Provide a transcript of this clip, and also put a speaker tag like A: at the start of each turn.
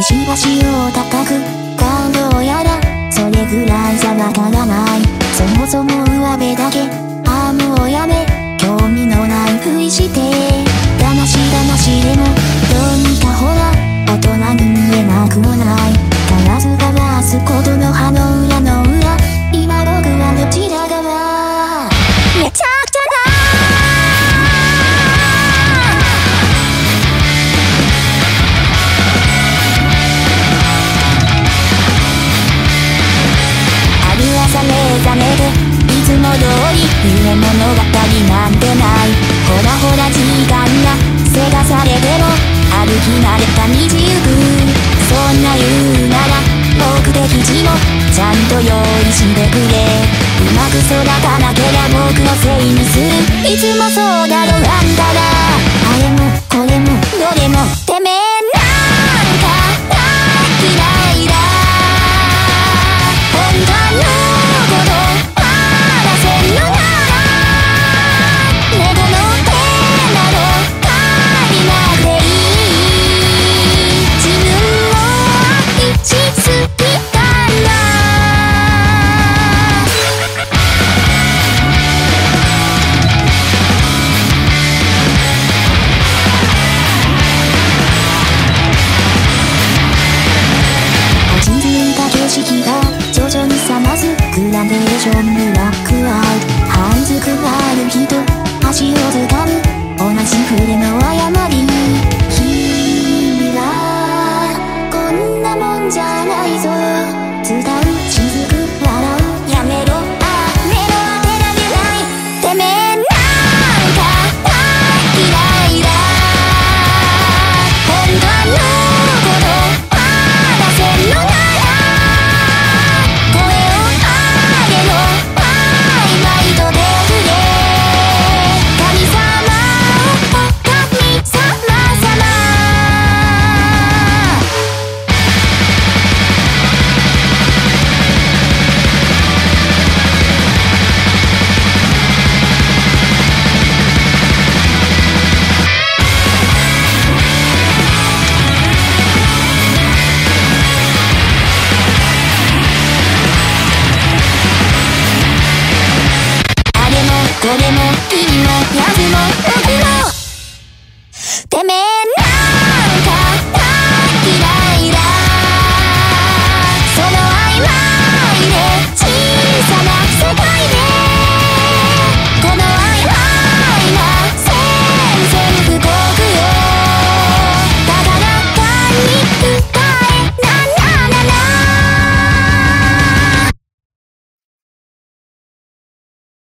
A: 石橋を叩く感動やらそれぐらいじゃわからない。そもそも上辺だけアームをやめ。興味のないふりしてだましだましでもどうにかほら大人に見えなくもない。ガラスガラすことのいつも通り夢物語なんてない。ほらほら時間がせがされても歩き慣れた道行くそんな言うなら目的地もちゃんと用意してくれ。うまく育たなけりゃ僕のせいにする。いつもそうだろあんたらあれもこれもデーションにラックアウト這いずくがある人足を掴む同じ船の誤り君はこんなもんじゃないぞ。伝それも君はやつも僕もてめえ